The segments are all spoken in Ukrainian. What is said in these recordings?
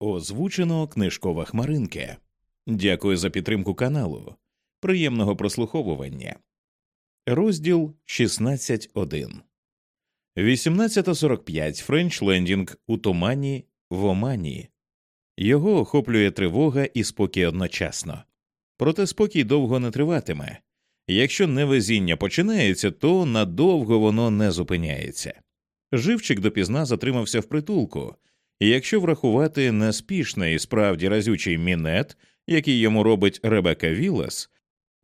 Озвучено книжкова хмаринка. Дякую за підтримку каналу. Приємного прослуховування. Розділ 16.1 18.45 Френч Лендінг у тумані в Омані. Його охоплює тривога і спокій одночасно. Проте спокій довго не триватиме. Якщо невезіння починається, то надовго воно не зупиняється. Живчик допізна затримався в притулку, і якщо врахувати неспішний і справді разючий мінет, який йому робить Ребека Вілес,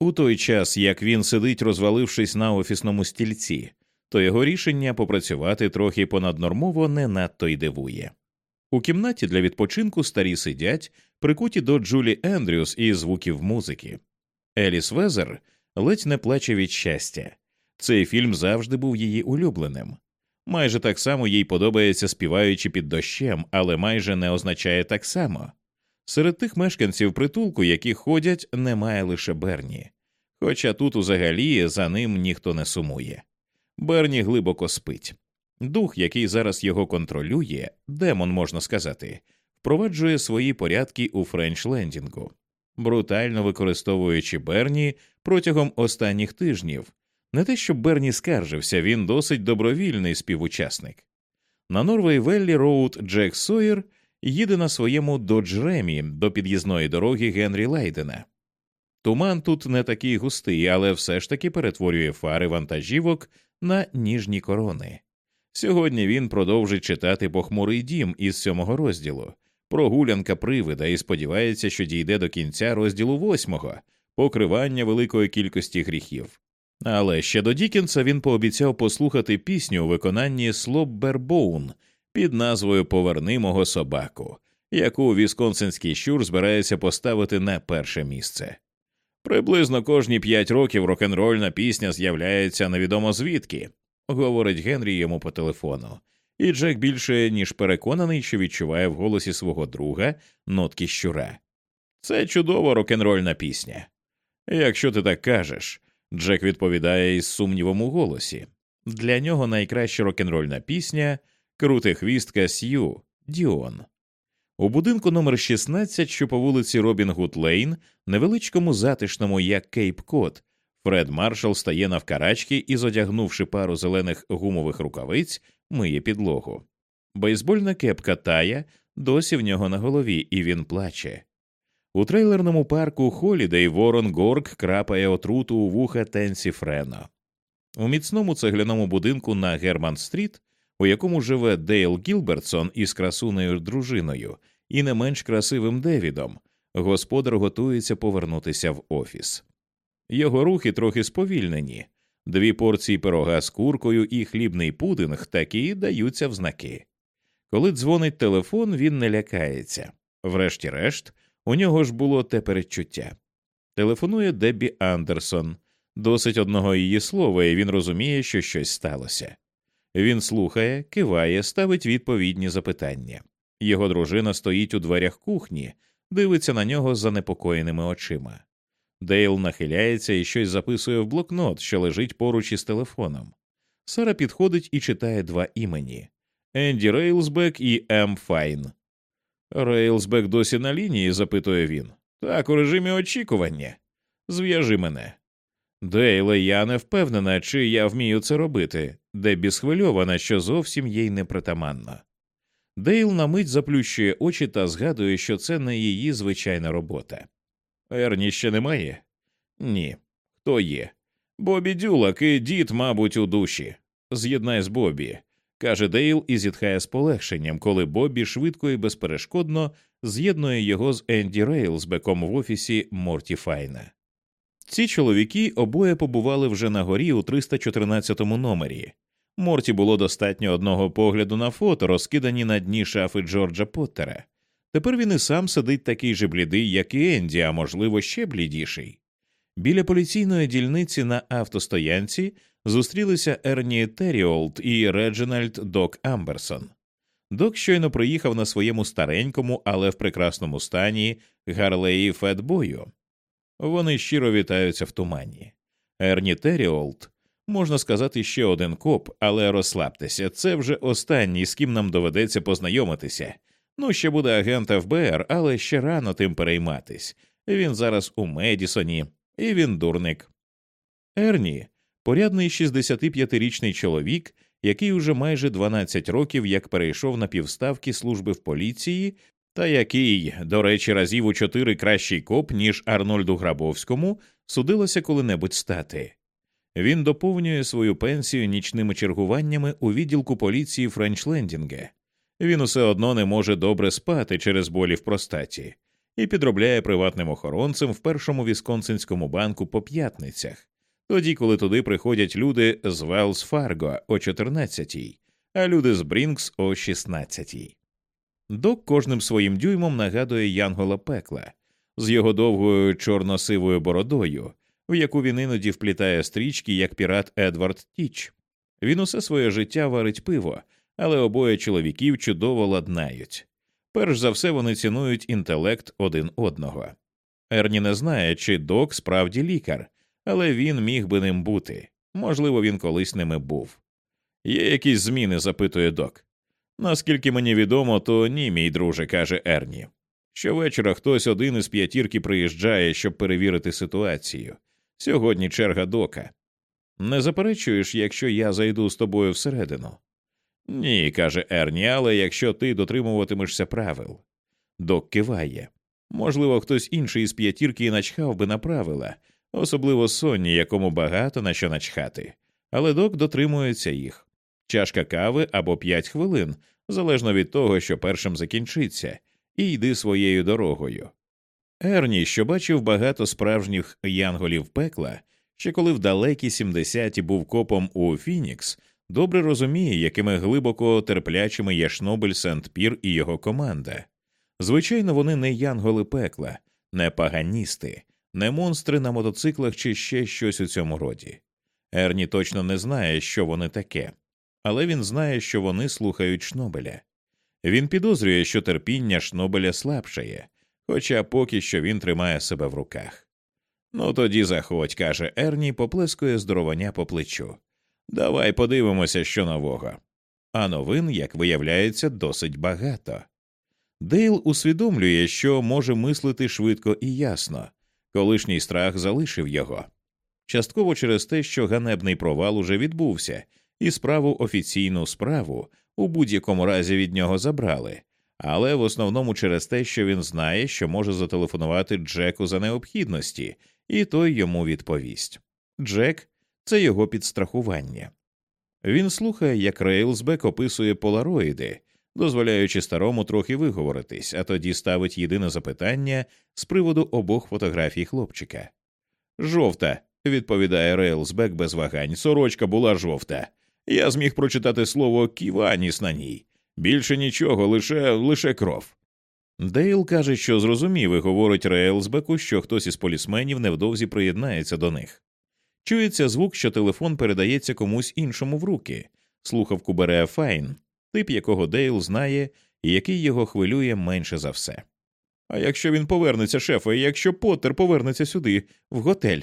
у той час як він сидить, розвалившись на офісному стільці, то його рішення попрацювати трохи понаднормово не надто й дивує. У кімнаті для відпочинку старі сидять, прикуті до Джулі Ендрюс і звуків музики. Еліс Везер ледь не плаче від щастя. Цей фільм завжди був її улюбленим. Майже так само їй подобається співаючи під дощем, але майже не означає так само. Серед тих мешканців притулку, які ходять, немає лише Берні. Хоча тут узагалі за ним ніхто не сумує. Берні глибоко спить. Дух, який зараз його контролює, демон можна сказати, впроваджує свої порядки у Френчлендінгу, брутально використовуючи Берні протягом останніх тижнів. Не те, щоб Берні скаржився, він досить добровільний співучасник. На Норвей-Веллі Роуд Джек Сойер їде на своєму Додж Ремі до під'їзної дороги Генрі Лейдена. Туман тут не такий густий, але все ж таки перетворює фари вантажівок на ніжні корони. Сьогодні він продовжить читати похмурий дім із сьомого розділу, прогулянка привида і сподівається, що дійде до кінця розділу восьмого покривання великої кількості гріхів. Але ще до Дікінса він пообіцяв послухати пісню у виконанні Слоббербоун під назвою Поверни мого собаку, яку вісконсинський щур збирається поставити на перше місце. Приблизно кожні п'ять років рок-н-рольна пісня з'являється невідомо звідки, говорить Генрі йому по телефону, і Джек більше ніж переконаний, що відчуває в голосі свого друга нотки щура. Це чудова рок-н-рольна пісня. Якщо ти так кажеш, Джек відповідає із сумнівом у голосі. Для нього найкраща рок-н-рольна пісня Крутихвістка Сью Діон. У будинку номер 16 що по вулиці Робін Гуд Лейн, невеличкому затишному як Кейп-Код, Фред Маршал стає навкарачки і, зодягнувши пару зелених гумових рукавиць, миє підлогу. Бейсбольна кепка тая досі в нього на голові, і він плаче. У трейлерному парку Холідей Ворон Горк крапає отруту у вуха Тенсі Френо. У міцному цегляному будинку на Герман Стріт, у якому живе Дейл Гілбертсон із красунею дружиною і не менш красивим Девідом, господар готується повернутися в офіс. Його рухи трохи сповільнені, дві порції пирога з куркою і хлібний пудинг такі даються в знаки. Коли дзвонить телефон, він не лякається. Врешті-решт, у нього ж було те передчуття. Телефонує Деббі Андерсон, досить одного її слова, і він розуміє, що щось сталося. Він слухає, киває, ставить відповідні запитання. Його дружина стоїть у дверях кухні, дивиться на нього з занепокоєними очима. Дейл нахиляється і щось записує в блокнот, що лежить поруч із телефоном. Сара підходить і читає два імені Енді Рейлсбек і М. Файн. Рейлсбек досі на лінії? запитує він. Так, у режимі очікування. Зв'яжи мене. Дейле, я не впевнена, чи я вмію це робити, Дебі схвильована, що зовсім їй не притаманно. Дейл на мить заплющує очі та згадує, що це не її звичайна робота. Ерні ще немає? Ні. Хто є? Бобі Дюлак і дід, мабуть, у душі. З'єднай з Бобі, каже Дейл і зітхає з полегшенням, коли Бобі швидко і безперешкодно з'єднує його з Енді Рейлсбеком в офісі Морті Файна. Ці чоловіки обоє побували вже на горі у 314 номері. Морті було достатньо одного погляду на фото, розкидані на дні шафи Джорджа Поттера. Тепер він і сам сидить такий же блідий, як і Енді, а можливо, ще блідіший. Біля поліційної дільниці на автостоянці зустрілися Ерні Теріолт і Реджинальд Док Амберсон. Док щойно приїхав на своєму старенькому, але в прекрасному стані Гарлеї Фетбою. Вони щиро вітаються в тумані. Ерні Теріолт, можна сказати, ще один коп, але розслабтеся, це вже останній, з ким нам доведеться познайомитися, Ну, ще буде агент ФБР, але ще рано тим перейматись. Він зараз у Медісоні, і він дурник. Ерні порядний 65-річний чоловік, який уже майже 12 років як перейшов на півставки служби в поліції, та який, до речі, разів у чотири кращий коп, ніж Арнольду Грабовському, судилося коли-небудь стати. Він доповнює свою пенсію нічними чергуваннями у відділку поліції Френчлендінге. Він усе одно не може добре спати через болі в простаті і підробляє приватним охоронцем в першому вісконсинському банку по п'ятницях, тоді, коли туди приходять люди з Wells Fargo о 14-й, а люди з Brinks о 16-й. Док кожним своїм дюймом нагадує Янгола пекла з його довгою чорно-сивою бородою, в яку він іноді вплітає стрічки, як пірат Едвард Тіч. Він усе своє життя варить пиво, але обоє чоловіків чудово ладнають. Перш за все вони цінують інтелект один одного. Ерні не знає, чи док справді лікар, але він міг би ним бути. Можливо, він колись ними був. Є якісь зміни? запитує док. Наскільки мені відомо, то ні, мій друже, каже Ерні. Щовечора хтось один із п'ятірки приїжджає, щоб перевірити ситуацію. Сьогодні черга дока. Не заперечуєш, якщо я зайду з тобою всередину? Ні, каже Ерні, але якщо ти дотримуватимешся правил. Док киває. Можливо, хтось інший із п'ятірки і начхав би на правила, особливо Сонні, якому багато на що начхати, але док дотримується їх чашка кави або п'ять хвилин, залежно від того, що першим закінчиться, і йди своєю дорогою. Ерні, що бачив багато справжніх янголів пекла, ще коли в далекі 70-ті був копом у Фінікс, добре розуміє, якими глибоко терплячими є Шнобель Сент Пір і його команда. Звичайно, вони не янголи пекла, не паганісти, не монстри на мотоциклах чи ще щось у цьому роді. Ерні точно не знає, що вони таке, але він знає, що вони слухають Шнобеля. Він підозрює, що терпіння Шнобеля слабшає, хоча поки що він тримає себе в руках. Ну тоді заходь, каже Ерні, поплескує здорованя по плечу. Давай подивимося, що нового. А новин, як виявляється, досить багато. Дейл усвідомлює, що може мислити швидко і ясно, колишній страх залишив його. Частково через те, що ганебний провал уже відбувся, і справу офіційну справу у будь-якому разі від нього забрали, але в основному через те, що він знає, що може зателефонувати Джеку за необхідності, і той йому відповість. Джек це його підстрахування. Він слухає, як Рейлсбек описує полароїди, дозволяючи старому трохи виговоритись, а тоді ставить єдине запитання з приводу обох фотографій хлопчика. Жовта, відповідає Рейлсбек без вагань. Сорочка була жовта. Я зміг прочитати слово Kiwanis на ній. Більше нічого, лише лише кров. Дейл каже, що зрозумів і говорить Рейлсбеку, що хтось із полісменів невдовзі приєднається до них. Чується звук, що телефон передається комусь іншому в руки. Слухавку бере Файн, тип якого Дейл знає і який його хвилює менше за все. А якщо він повернеться, шефе, і якщо Поттер повернеться сюди, в готель?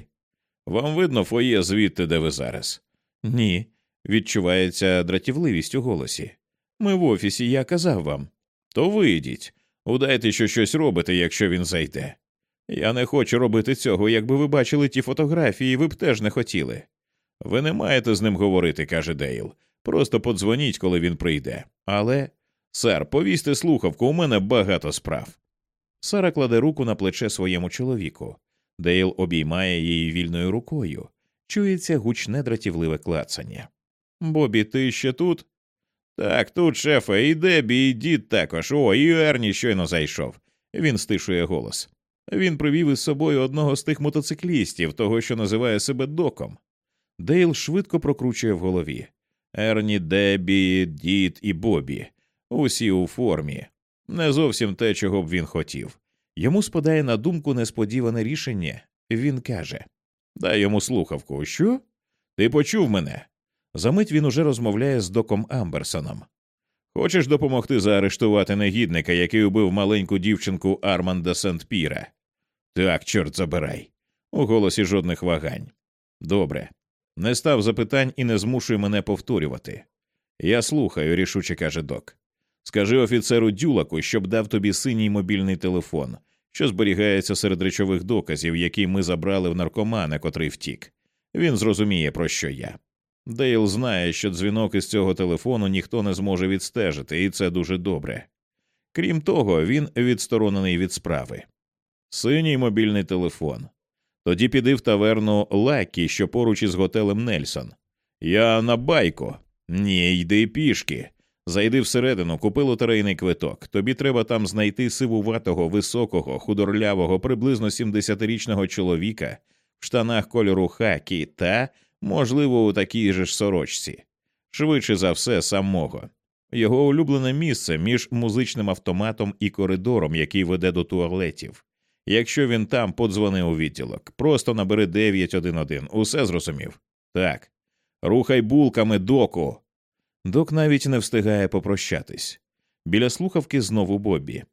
Вам видно фойє звідти, де ви зараз? Ні. Відчувається дратівливість у голосі. Ми в офісі, я казав вам. То вийдіть, удайте, що щось робите, якщо він зайде. Я не хочу робити цього, якби ви бачили ті фотографії, ви б теж не хотіли. Ви не маєте з ним говорити, каже Дейл. Просто подзвоніть, коли він прийде. Але, сер, повісьте слухавку, у мене багато справ. Сара кладе руку на плече своєму чоловіку. Дейл обіймає її вільною рукою. Чується гучне дратівливе клацання. Бобі, ти ще тут? Так, тут, шефе, і Дебі, і дід також. О, і Ерні щойно зайшов. Він стишує голос. Він привів із собою одного з тих мотоциклістів, того, що називає себе доком. Дейл швидко прокручує в голові. Ерні, Дебі, дід і Бобі. Усі у формі. Не зовсім те, чого б він хотів. Йому спадає на думку несподіване рішення. Він каже Дай йому слухавку. Що? Ти почув мене? Замить він уже розмовляє з доком Амберсоном. Хочеш допомогти заарештувати негідника, який убив маленьку дівчинку Арманда Сент Піра? Так, чорт забирай. У голосі жодних вагань. Добре. Не став запитань і не змушуй мене повторювати. Я слухаю, рішуче каже док. Скажи офіцеру Дюлаку, щоб дав тобі синій мобільний телефон, що зберігається серед речових доказів, які ми забрали в наркомана, котрий втік. Він зрозуміє, про що я. Дейл знає, що дзвінок із цього телефону ніхто не зможе відстежити, і це дуже добре. Крім того, він відсторонений від справи. Синій мобільний телефон. Тоді піди в таверну Лакі, що поруч із готелем Нельсон. Я на байку. Ні, йди пішки. Зайди всередину, купи лотерейний квиток. Тобі треба там знайти сивуватого, високого, худорлявого, приблизно 70-річного чоловіка в штанах кольору хакі та, можливо, у такій же ж сорочці. Швидше за все, самого. Його улюблене місце між музичним автоматом і коридором, який веде до туалетів. Якщо він там, подзвони у відділок. Просто набери 911. Усе зрозумів? Так. Рухай булками, доку. Док навіть не встигає попрощатись. Біля слухавки знову Боббі.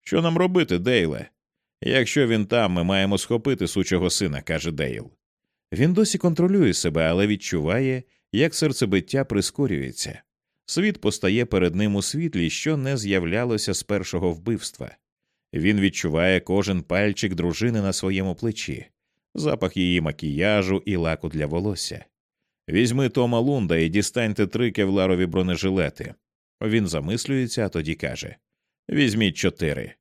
Що нам робити, Дейле? Якщо він там, ми маємо схопити сучого сина, каже Дейл. Він досі контролює себе, але відчуває, як серцебиття прискорюється. Світ постає перед ним у світлі, що не з'являлося з першого вбивства. Він відчуває кожен пальчик дружини на своєму плечі, запах її макіяжу і лаку для волосся. Візьми Тома Лунда і дістаньте три кевларові бронежилети. Він замислюється, а тоді каже Візьміть чотири.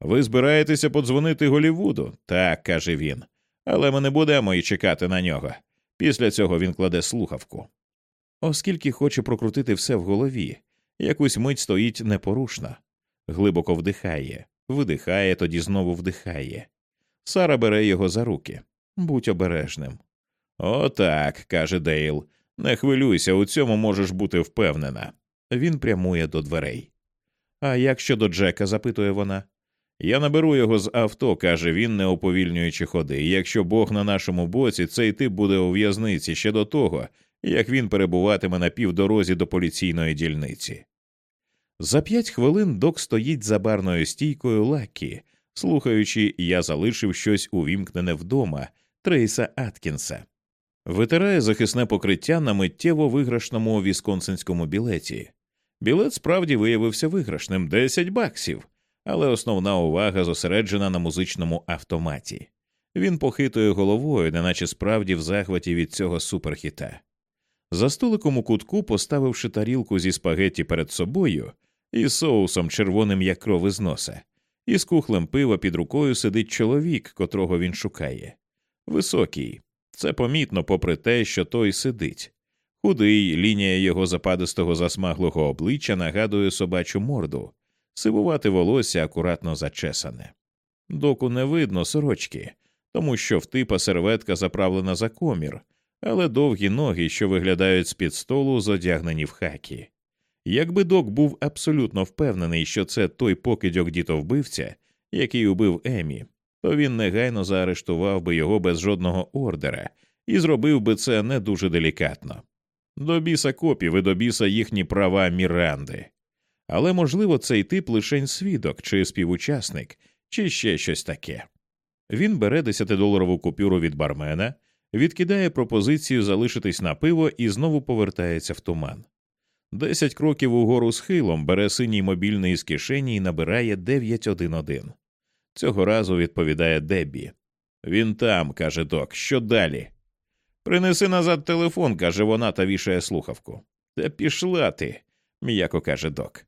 Ви збираєтеся подзвонити Голівуду? Так, каже він. Але ми не будемо і чекати на нього. Після цього він кладе слухавку. Оскільки хоче прокрутити все в голові, якусь мить стоїть непорушно, глибоко вдихає, видихає, тоді знову вдихає. Сара бере його за руки. Будь обережним. Отак, каже Дейл. Не хвилюйся, у цьому можеш бути впевнена. Він прямує до дверей. А як щодо Джека? запитує вона. Я наберу його з авто, каже він, не уповільнюючи ходи. Якщо Бог на нашому боці, цей тип буде у в'язниці ще до того, як він перебуватиме на півдорозі до поліційної дільниці. За п'ять хвилин док стоїть за барною стійкою Лакі, слухаючи, я залишив щось увімкнене вдома Трейса Аткінса. Витирає захисне покриття на миттєво виграшному вісконсинському білеті. Білет справді виявився виграшним 10 баксів, але основна увага зосереджена на музичному автоматі. Він похитує головою, неначе справді в захваті від цього суперхіта. За столиком у кутку, поставивши тарілку зі спагетті перед собою із соусом червоним як кров із носа, і з кухлем пива під рукою сидить чоловік, котрого він шукає. Високий. Це помітно, попри те, що той сидить. Худий, лінія його западистого засмаглого обличчя нагадує собачу морду, сивувати волосся акуратно зачесане. Доку не видно сорочки, тому що в типа серветка заправлена за комір, але довгі ноги, що виглядають з під столу, зодягнені в хакі. Якби док був абсолютно впевнений, що це той покидьок дітовбивця, який убив Емі, то він негайно заарештував би його без жодного ордера і зробив би це не дуже делікатно. До біса копів і до біса їхні права Міранди. Але, можливо, цей тип лишень свідок чи співучасник, чи ще щось таке. Він бере десятидоларову купюру від бармена, відкидає пропозицію залишитись на пиво і знову повертається в туман. Десять кроків угору схилом бере синій мобільний з кишені і набирає 911. Цього разу відповідає Деббі. Він там, каже док, що далі? Принеси назад телефон, каже вона та вішає слухавку. Та пішла ти, м'яко каже док.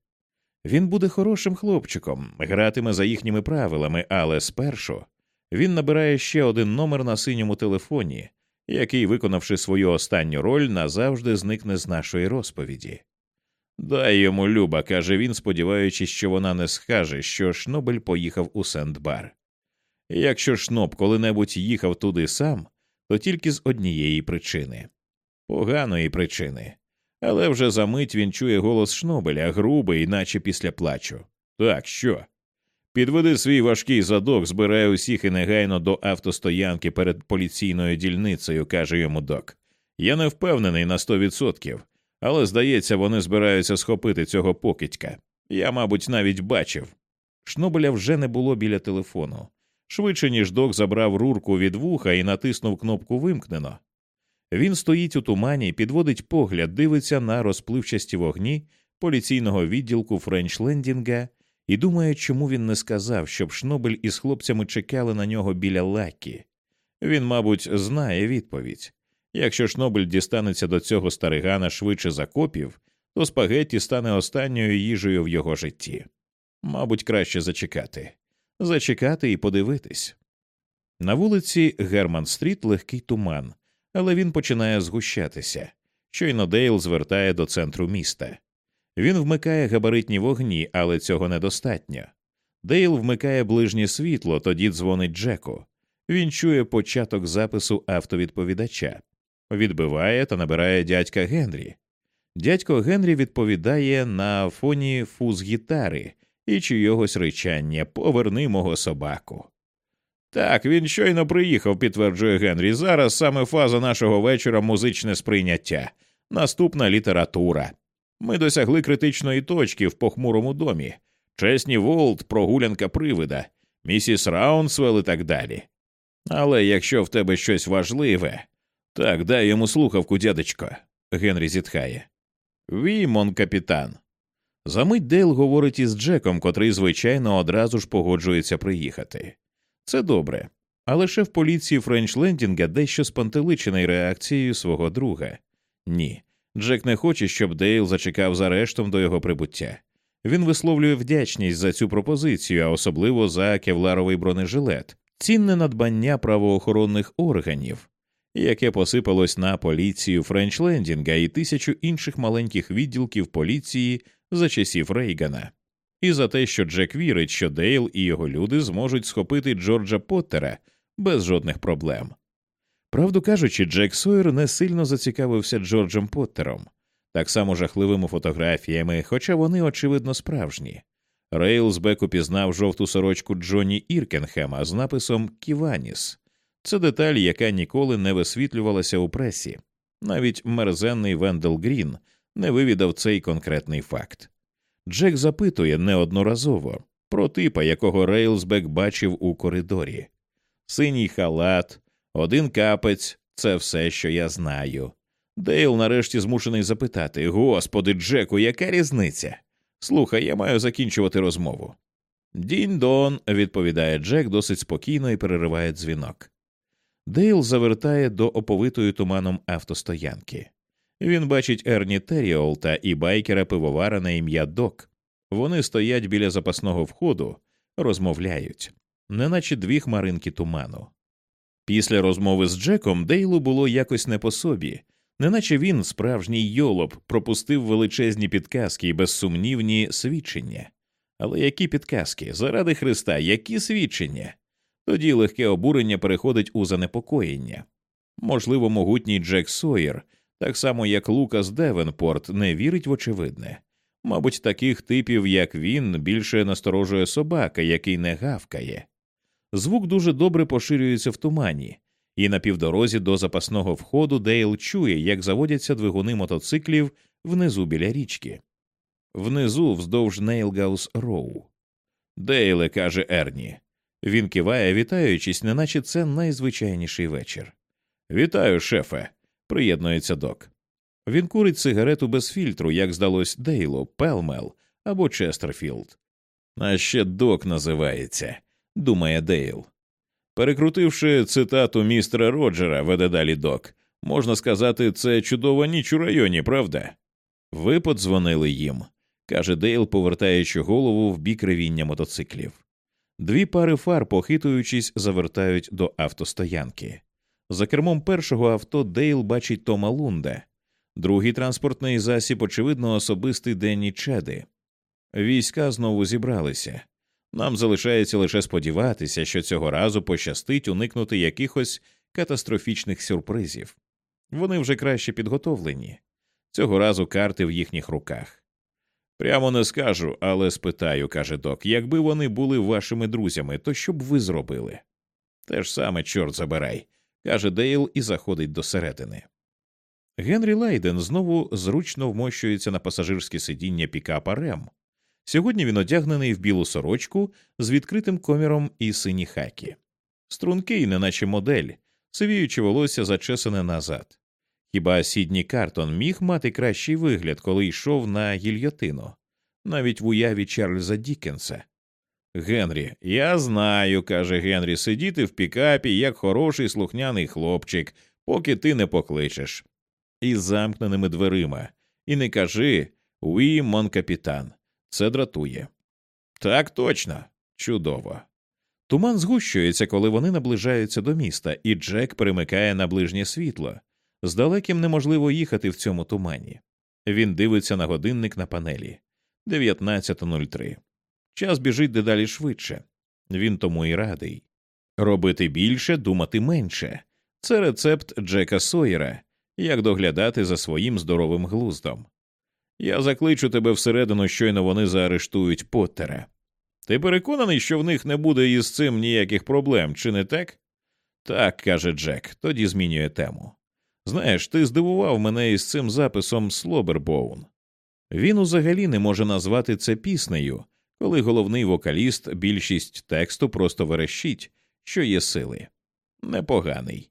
Він буде хорошим хлопчиком, гратиме за їхніми правилами, але спершу він набирає ще один номер на синьому телефоні, який, виконавши свою останню роль, назавжди зникне з нашої розповіді. Дай йому люба, каже він, сподіваючись, що вона не скаже, що Шнобель поїхав у Сент-Бар. Якщо Шноб коли-небудь їхав туди сам, то тільки з однієї причини поганої причини. Але вже за мить він чує голос Шнобеля, грубий, наче після плачу. Так що? Підведи свій важкий задок, збирай усіх і негайно до автостоянки перед поліційною дільницею, каже йому док. Я не впевнений на сто відсотків, але здається, вони збираються схопити цього покидька. Я, мабуть, навіть бачив. Шнобеля вже не було біля телефону. Швидше, ніж док забрав трубку від вуха і натиснув кнопку вимкнено. Він стоїть у тумані, підводить погляд, дивиться на розпливчасті вогні поліційного відділку Френчлендінга і думає, чому він не сказав, щоб Шнобель із хлопцями чекали на нього біля Lucky. Він, мабуть, знає відповідь. Якщо Шнобель дістанеться до цього старигана швидше за копів, то спагетті стане останньою їжею в його житті. Мабуть, краще зачекати, зачекати і подивитись. На вулиці Герман Стріт легкий туман, але він починає згущатися. Щойно Дейл звертає до центру міста. Він вмикає габаритні вогні, але цього недостатньо. Дейл вмикає ближнє світло, тоді дзвонить Джеку. Він чує початок запису автовідповідача, відбиває та набирає дядька Генрі. Дядько Генрі відповідає на фоні фуз гітари і чийогось ричання Поверни мого собаку. Так, він щойно приїхав, підтверджує Генрі. Зараз саме фаза нашого вечора музичне сприйняття, наступна література. Ми досягли критичної точки в похмурому домі, чесні Волт, прогулянка привида, місіс Раунсвелл і так далі. Але якщо в тебе щось важливе, так дай йому слухавку, дядечко. Генрі зітхає. Oui, mon capitaine. За мить Дейл говорить із Джеком, котрий, звичайно, одразу ж погоджується приїхати. Це добре. Але шеф поліції Френчлендінга дещо спантеличений реакцією свого друга. Ні. Джек не хоче, щоб Дейл зачекав з арештом до його прибуття. Він висловлює вдячність за цю пропозицію, а особливо за кевларовий бронежилет, цінне надбання правоохоронних органів, яке посипалось на поліцію Френчлендінга і тисячу інших маленьких відділків поліції за часів Рейгана, і за те, що Джек вірить, що Дейл і його люди зможуть схопити Джорджа Поттера без жодних проблем. Правду кажучи, Джек Сойер не сильно зацікавився Джорджем Поттером, так само жахливими фотографіями, хоча вони, очевидно, справжні. Рейлсбек упізнав жовту сорочку Джонні Іркенхема з написом Ківаніс. Це деталь, яка ніколи не висвітлювалася у пресі. Навіть мерзенний Вендел Грін не вивідав цей конкретний факт. Джек запитує неодноразово про типа, якого Рейлсбек бачив у коридорі. Синій халат, один капець це все, що я знаю. Дейл нарешті змушений запитати Господи, Джеку, яка різниця? Слухай, я маю закінчувати розмову. Дінь дон, відповідає Джек досить спокійно і перериває дзвінок. Дейл завертає до оповитої туманом автостоянки. Він бачить Ерні Теріолта і байкера пивовара на ім'я Док. Вони стоять біля запасного входу, розмовляють, неначе дві хмаринки туману. Після розмови з Джеком Дейлу було якось не по собі, неначе він, справжній йолоп, пропустив величезні підказки і безсумнівні свідчення. Але які підказки? Заради Христа, які свідчення? Тоді легке обурення переходить у занепокоєння. Можливо, могутній Джек Сойер, так само як Лукас Девенпорт, не вірить в очевидне. Мабуть, таких типів, як він, більше насторожує собака, який не гавкає. Звук дуже добре поширюється в тумані, і на півдорозі до запасного входу Дейл чує, як заводяться двигуни мотоциклів внизу біля річки. Внизу вздовж Нейлгаус Роу. Дейле, каже Ерні. Він киває, вітаючись, неначе це найзвичайніший вечір. Вітаю, шефе. Приєднується Док. Він курить сигарету без фільтру, як здалось Дейлу, Пелл-Мелл або Честерфілд. А ще Док називається, думає Дейл. Перекрутивши цитату містера Роджера, веде далі Док, можна сказати, це чудова ніч у районі, правда? Ви подзвонили їм, каже Дейл, повертаючи голову в бік ревіння мотоциклів. Дві пари фар, похитуючись, завертають до автостоянки. За кермом першого авто Дейл бачить Тома Лунда, другий транспортний засіб, очевидно, особистий Денні Чеди. Війська знову зібралися. Нам залишається лише сподіватися, що цього разу пощастить уникнути якихось катастрофічних сюрпризів. Вони вже краще підготовлені. Цього разу карти в їхніх руках. Прямо не скажу, але спитаю, каже Док, якби вони були вашими друзями, то що б ви зробили? Те ж саме, чорт забирай, каже Дейл і заходить до середини. Генрі Лайден знову зручно вмощується на пасажирське сидіння пікапа Рем. Сьогодні він одягнений в білу сорочку з відкритим коміром і сині хакі. Стрункий, неначе модель, сивіючи волосся зачесане назад. Хіба Сідні Картон міг мати кращий вигляд, коли йшов на гільйотину, навіть в уяві Чарльза Дікенса? Генрі, я знаю, каже Генрі, сидіти в пікапі як хороший слухняний хлопчик, поки ти не покличеш. Із замкненими дверима. І не кажи «Уі, мон капітан. Це дратує. Так точно. Чудово. Туман згущується, коли вони наближаються до міста, і Джек перемикає на ближнє світло. Здалеким неможливо їхати в цьому тумані. Він дивиться на годинник на панелі 19.03. Час біжить дедалі швидше. Він тому і радий. Робити більше, думати менше. Це рецепт Джека Сойера, як доглядати за своїм здоровим глуздом. Я закличу тебе всередину, щойно вони заарештують Поттера. Ти переконаний, що в них не буде із цим ніяких проблем, чи не так? Так, каже Джек, тоді змінює тему. Знаєш, ти здивував мене із цим записом Слобербоун. Він узагалі не може назвати це піснею, коли головний вокаліст більшість тексту просто верещить, що є сили. Непоганий.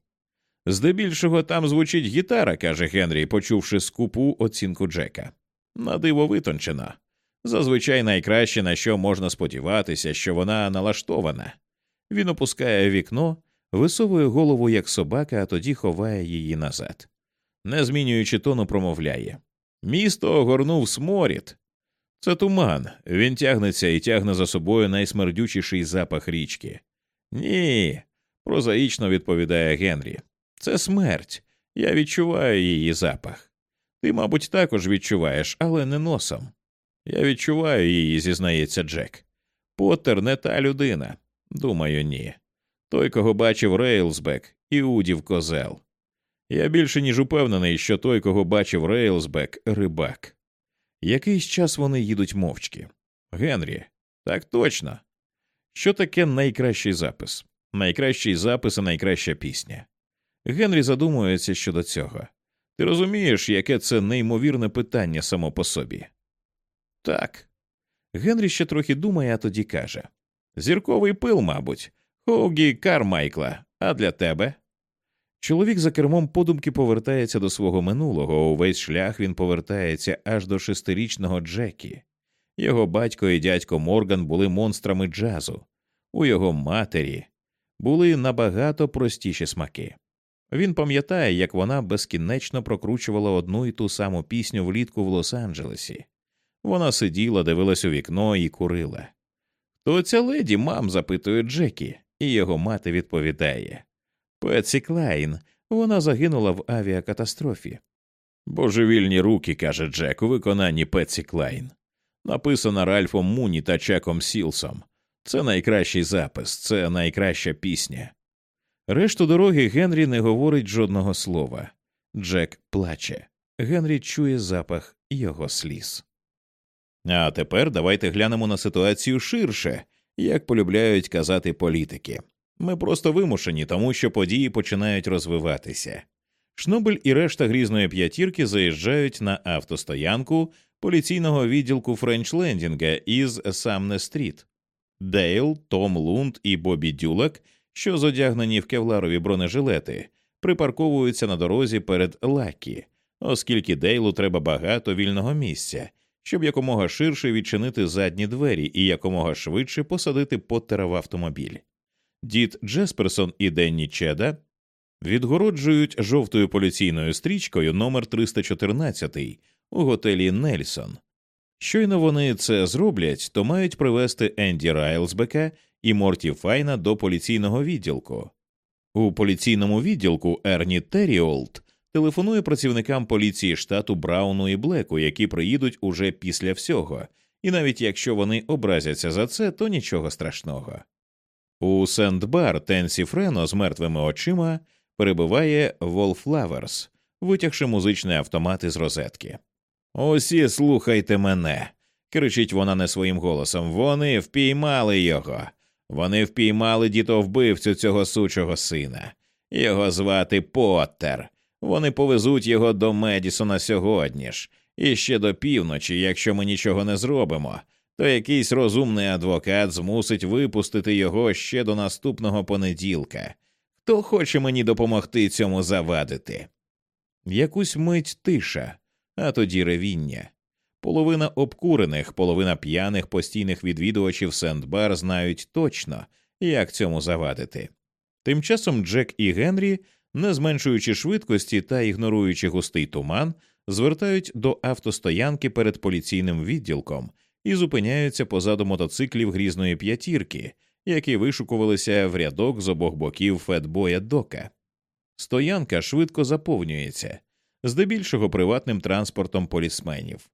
Здебільшого там звучить гітара, каже Генрі, почувши скупу оцінку Джека. На диво витончена. Зазвичай найкраще, на що можна сподіватися, що вона налаштована. Він опускає вікно, висовує голову як собака, а тоді ховає її назад. Не змінюючи тону, промовляє Місто огорнув сморід. Це туман. Він тягнеться і тягне за собою найсмердючіший запах річки. Ні, прозаїчно відповідає Генрі. Це смерть. Я відчуваю її запах. Ти, мабуть, також відчуваєш, але не носом. Я відчуваю її, зізнається Джек. Поттер не та людина. Думаю, ні. Той, кого бачив Рейлсбек, Іудів козел. Я більше ніж упевнений, що той, кого бачив Рейлсбек, рибак. Якийсь час вони їдуть мовчки. Генрі, так точно. Що таке найкращий запис? Найкращий запис і найкраща пісня. Генрі задумується щодо цього. Ти розумієш, яке це неймовірне питання само по собі? Так. Генрі ще трохи думає, а тоді каже Зірковий пил, мабуть, Хоугі Кармайкла, а для тебе? Чоловік за кермом подумки повертається до свого минулого. Увесь шлях він повертається аж до шестирічного Джекі. Його батько і дядько Морган були монстрами джазу. У його матері були набагато простіші смаки. Він пам'ятає, як вона безкінечно прокручувала одну і ту саму пісню влітку в Лос-Анджелесі. Вона сиділа, дивилась у вікно і курила. То ця леді мам запитує Джекі, і його мати відповідає Петсі Клайн, вона загинула в авіакатастрофі. Божевільні руки, каже Джек, у виконанні Петсі Клайн. Написана Ральфом Муні та Чеком Сілсом. Це найкращий запис, це найкраща пісня. Решту дороги Генрі не говорить жодного слова. Джек плаче. Генрі чує запах його сліз. А тепер давайте глянемо на ситуацію ширше, як полюбляють казати політики. Ми просто вимушені, тому що події починають розвиватися. Шнобель і решта грізної п'ятірки заїжджають на автостоянку поліційного відділку Френчлендінга із Самнер-стріт. Дейл, Том Лунд і Бобі Дюлак, що зодягнені в кевларові бронежилети, припарковуються на дорозі перед Лакі, оскільки Дейлу треба багато вільного місця, щоб якомога ширше відчинити задні двері і якомога швидше посадити Поттера в автомобіль. Дід Джесперсон і Денні Чеда відгороджують жовтою поліційною стрічкою номер 314 у готелі Нельсон. Щойно вони це зроблять, то мають привезти Енді Райлсбека і Морті Файна до поліційного відділку. У поліційному відділку Ерні Терріолт телефонує працівникам поліції штату Брауну і Блеку, які приїдуть уже після всього, і навіть якщо вони образяться за це, то нічого страшного. У Сенд-Бар Тенсі Френо з мертвими очима перебуває Волфлаверс, витягши музичний автомат із розетки. Усі слухайте мене. кричить вона не своїм голосом. Вони впіймали його. Вони впіймали дітовбивцю цього сучого сина. Його звати Поттер. Вони повезуть його до Медісона сьогодні ж, і ще до півночі, якщо ми нічого не зробимо, то якийсь розумний адвокат змусить випустити його ще до наступного понеділка. Хто хоче мені допомогти цьому завадити? Якусь мить тиша, а тоді ревіння. Половина обкурених, половина п'яних постійних відвідувачів Сент-Бар знають точно, як цьому завадити. Тим часом Джек і Генрі, не зменшуючи швидкості та ігноруючи густий туман, звертають до автостоянки перед поліційним відділком і зупиняються позаду мотоциклів грізної п'ятірки, які вишукувалися в рядок з обох боків Фетбоя Дока. Стоянка швидко заповнюється, здебільшого приватним транспортом полісменів.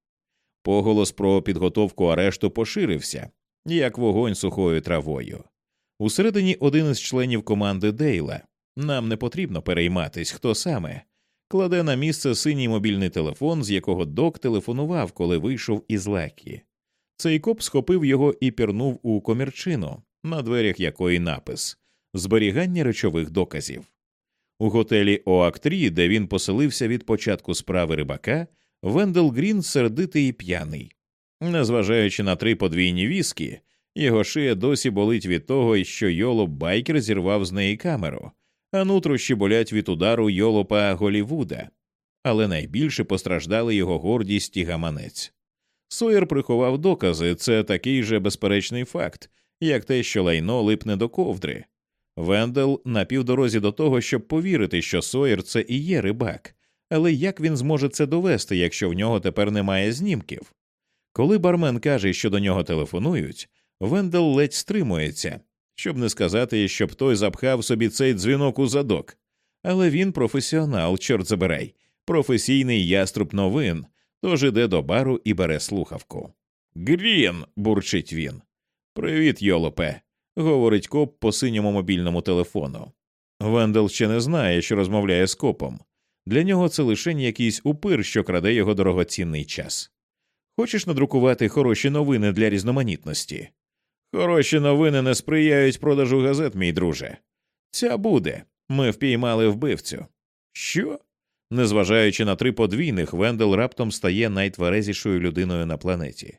Поголос про підготовку арешту поширився, як вогонь сухою травою. Усередині один із членів команди Дейла нам не потрібно перейматись, хто саме кладе на місце синій мобільний телефон, з якого док телефонував, коли вийшов із лекі. Цей коп схопив його і пірнув у комірчину, на дверях якої напис зберігання речових доказів. У готелі Оактрі, де він поселився від початку справи рибака, Вендел Грін сердитий і п'яний. Незважаючи на три подвійні віскі, його шия досі болить від того, що йолоп байкер зірвав з неї камеру, а нутрощі болять від удару йолопа Голівуда. Але найбільше постраждали його гордість і гаманець. Сойер приховав докази, це такий же безперечний факт, як те, що лайно липне до ковдри. Вендел на півдорозі до того, щоб повірити, що Сойер це і є рибак, але як він зможе це довести, якщо в нього тепер немає знімків? Коли бармен каже, що до нього телефонують, Вендел ледь стримується, щоб не сказати, щоб той запхав собі цей дзвінок у задок. Але він професіонал, чорт забирай, професійний яструб новин, тож іде до бару і бере слухавку. Грін. бурчить він. Привіт, йолопе, говорить коп по синьому мобільному телефону. Вендел ще не знає, що розмовляє з копом. Для нього це лише якийсь упир, що краде його дорогоцінний час. Хочеш надрукувати хороші новини для різноманітності? Хороші новини не сприяють продажу газет, мій друже. Ця буде. Ми впіймали вбивцю. Що? Незважаючи на три подвійних, Вендел раптом стає найтверезішою людиною на планеті.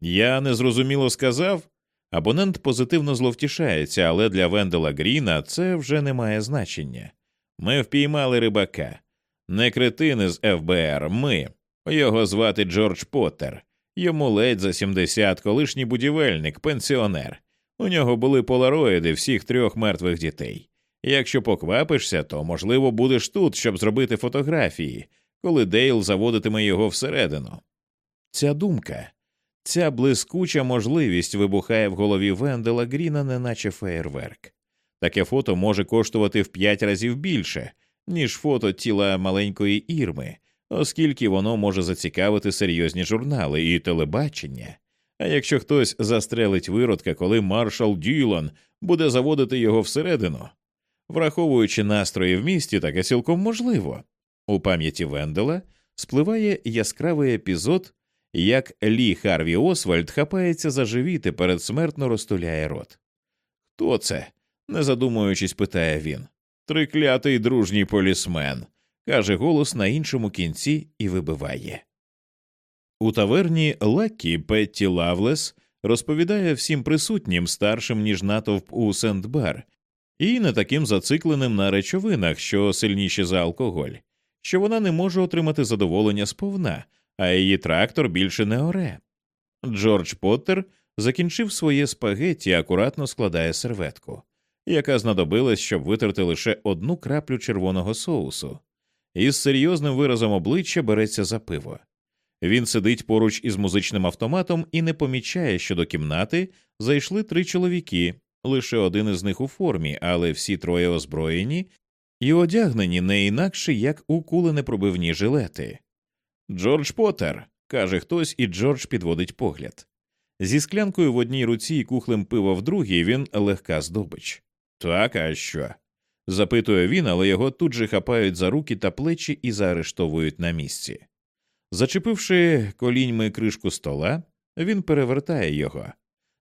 Я незрозуміло сказав. Абонент позитивно зловтішається, але для Вендела Гріна це вже не має значення. Ми впіймали рибака. Не кретини з ФБР, ми. Його звати Джордж Поттер. Йому ледь за 70, колишній будівельник, пенсіонер. У нього були полароїди всіх трьох мертвих дітей. Якщо поквапишся, то, можливо, будеш тут, щоб зробити фотографії, коли Дейл заводитиме його всередину. Ця думка, ця блискуча можливість вибухає в голові Вендела Гріна, неначе феєрверк. Таке фото може коштувати в п'ять разів більше, ніж фото тіла маленької ірми, оскільки воно може зацікавити серйозні журнали і телебачення. А якщо хтось застрелить виродка, коли маршал Ділан буде заводити його всередину, враховуючи настрої в місті, таке цілком можливо. У пам'яті Вендела спливає яскравий епізод, як Лі Харві Освальд хапається за живіт і передсмертно розтуляє рот. Хто це? не задумуючись, питає він. Триклятий дружній полісмен, каже голос на іншому кінці і відбиває. У таверні Лакі Петті Лавлес розповідає всім присутнім старшим, ніж натовп у Сенд-Бар, і не таким зацикленим на речовинах, що сильніші за алкоголь, що вона не може отримати задоволення сповна, а її трактор більше не оре. Джордж Поттер закінчив своє спагетті акуратно складає серветку, яка знадобилась, щоб витерти лише одну краплю червоного соусу і з серйозним виразом обличчя береться за пиво. Він сидить поруч із музичним автоматом і не помічає, що до кімнати зайшли три чоловіки, лише один із них у формі, але всі троє озброєні і одягнені не інакше, як у куленепробивні жилети. Джордж Поттер», – каже хтось, і Джордж підводить погляд. Зі склянкою в одній руці і кухлем пива в другій він легка здобич. Так, а що? Запитує він, але його тут же хапають за руки та плечі і заарештовують на місці. Зачепивши коліньми кришку стола, він перевертає його.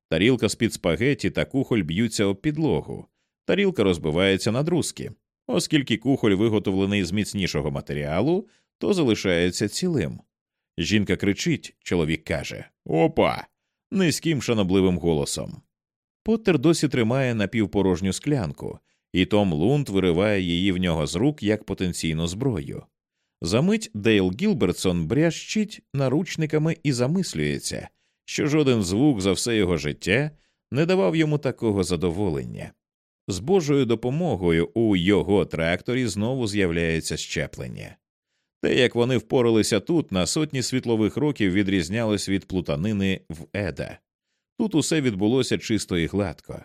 Тарілка з під спагеті та кухоль б'ються об підлогу. Тарілка розбивається на друзки. Оскільки кухоль виготовлений з міцнішого матеріалу, то залишається цілим. Жінка кричить, чоловік каже Опа! низьким шанобливим голосом. Поттер досі тримає напівпорожню склянку, і Том Лунд вириває її в нього з рук як потенційну зброю. За мить Дейл Гілбертсон бряжчить наручниками і замислюється, що жоден звук за все його життя не давав йому такого задоволення. З Божою допомогою у його тракторі знову з'являється зчеплення. Те, як вони впоралися тут, на сотні світлових років відрізнялось від плутанини в Еда. Тут усе відбулося чисто і гладко.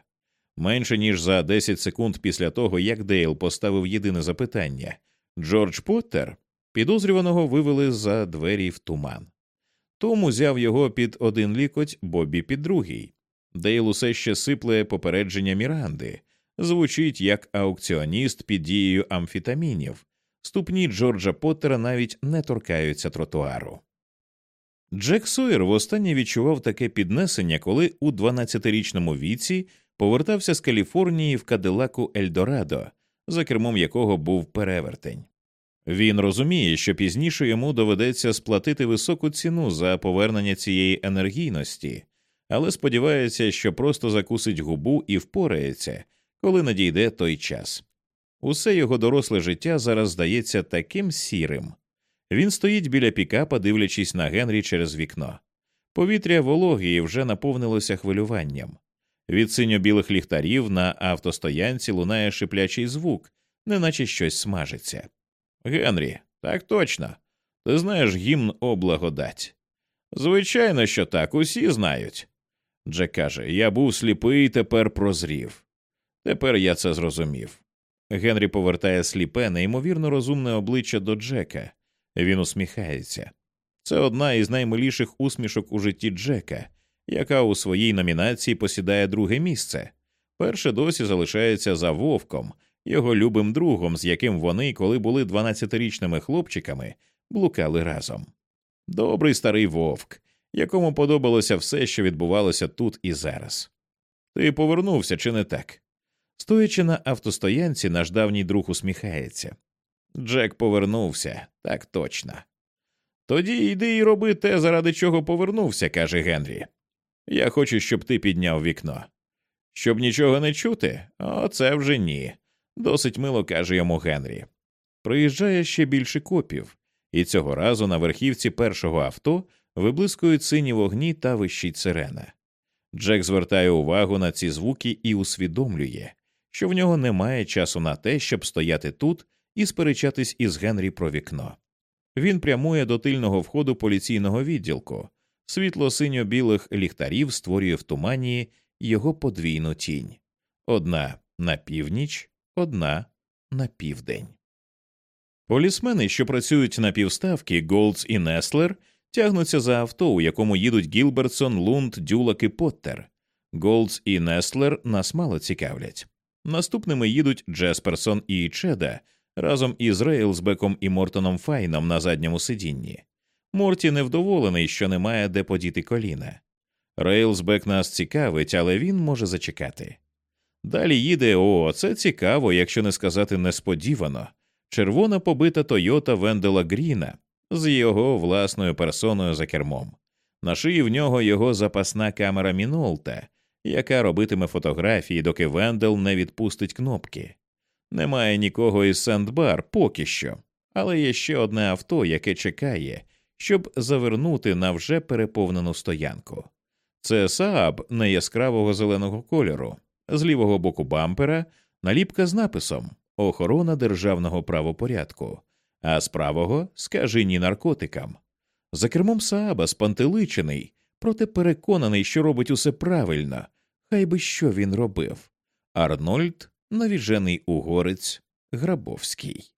Менше ніж за 10 секунд після того, як Дейл поставив єдине запитання Джорджа Поттера, підозрюваного вивели за двері в туман. Том узяв його під один лікоть, Боббі під другий. Дейл усе ще сипле попередження Міранди, звучить як аукціоніст під дією амфітамінів. Ступні Джорджа Поттера навіть не торкаються тротуару. Джек Сойер востаннє відчував таке піднесення, коли у 12-річному віці повертався з Каліфорнії в Кадилаку Ельдорадо, за кермом якого був перевертень. Він розуміє, що пізніше йому доведеться сплатити високу ціну за повернення цієї енергійності, але сподівається, що просто закусить губу і впорається, коли надійде той час. Усе його доросле життя зараз здається таким сірим. Він стоїть біля пікапа, дивлячись на Генрі через вікно. Повітря вологі вже наповнилося хвилюванням. Від синьо-білих ліхтарів на автостоянці лунає шиплячий звук, неначе щось смажиться. Генрі, так точно. Ти знаєш гімн о благодать. Звичайно, що так, усі знають. Джек каже, я був сліпий, тепер прозрів. Тепер я це зрозумів. Генрі повертає сліпе, неймовірно розумне обличчя до Джека. Він усміхається. Це одна із наймиліших усмішок у житті Джека, яка у своїй номінації посідає друге місце. Перше досі залишається за вовком, його любим другом, з яким вони, коли були 12-річними хлопчиками, блукали разом. Добрий старий вовк, якому подобалося все, що відбувалося тут і зараз. Ти повернувся, чи не так? Стоячи на автостоянці, наш давній друг усміхається. Джек повернувся, так точно. Тоді йди і роби те, заради чого повернувся, каже Генрі. Я хочу, щоб ти підняв вікно. Щоб нічого не чути, о, це вже ні. Досить мило каже йому Генрі. Приїжджає ще більше копів, і цього разу на верхівці першого авто виблискують сині вогні та вищить сирена. Джек звертає увагу на ці звуки і усвідомлює, що в нього немає часу на те, щоб стояти тут і сперечатись із Генрі про вікно. Він прямує до тильного входу поліційного відділку. Світло синьо-білих ліхтарів створює в тумані його подвійну тінь одна на північ, одна на південь. Полісмени, що працюють на півставки Голдс і Неслер, тягнуться за авто, у якому їдуть Гілбертсон, Лунд, Дюлак і Поттер. Голдс і Неслер нас мало цікавлять. Наступними їдуть Джесперсон і Чеда разом із Рейлсбеком і Мортоном Файном на задньому сидінні. Морті невдоволений, що немає де подіти коліна. Рейлсбек нас цікавить, але він може зачекати. Далі їде о, це цікаво, якщо не сказати несподівано. Червона побита Тойота Вендела Гріна з його власною персоною за кермом. На шиї в нього його запасна камера Мінолта, яка робитиме фотографії, доки Вендел не відпустить кнопки. Немає нікого із Сендбар поки що, але є ще одне авто, яке чекає, щоб завернути на вже переповнену стоянку. Це Сааб неяскравого зеленого кольору, з лівого боку бампера наліпка з написом Охорона державного правопорядку, а з правого скажи ні наркотикам. За кермом Сааба спантеличений, проте переконаний, що робить усе правильно, хай би що він робив. Арнольд навіжений угорець Грабовський.